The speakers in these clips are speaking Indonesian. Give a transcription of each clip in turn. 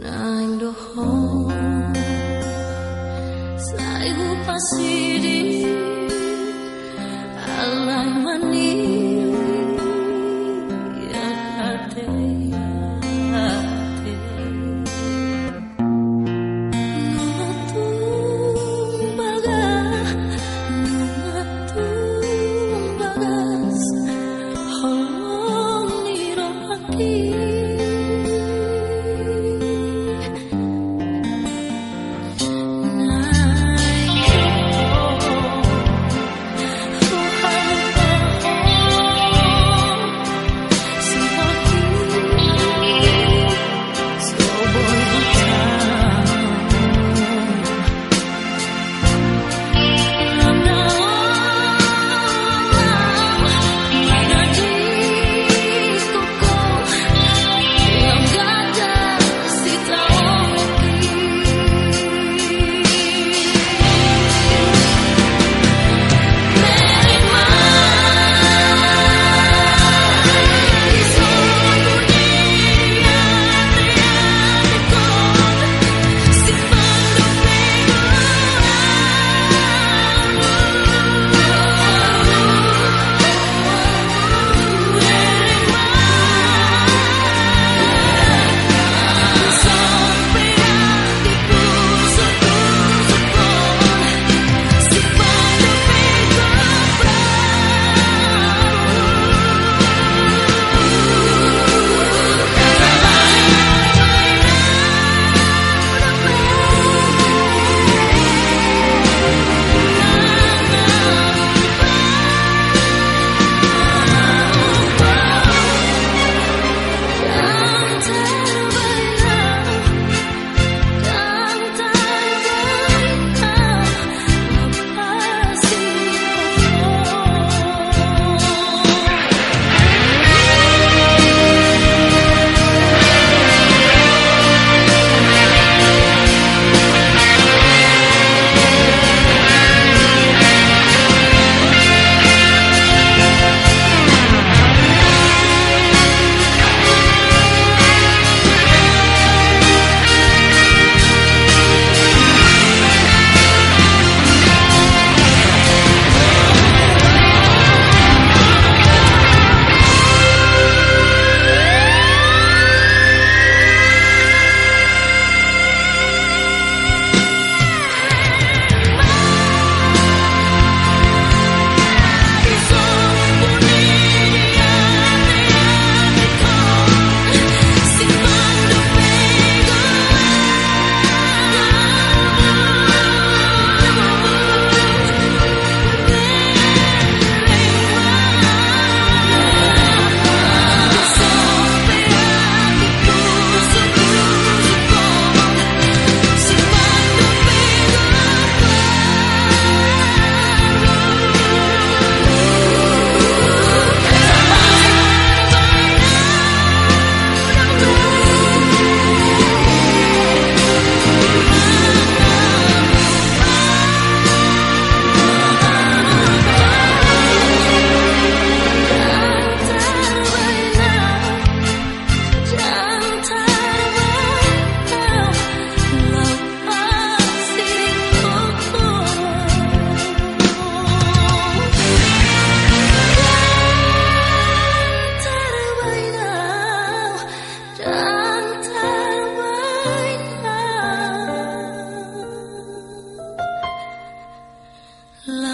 Nang dohong Saibu pasidi Alai mani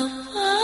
啊。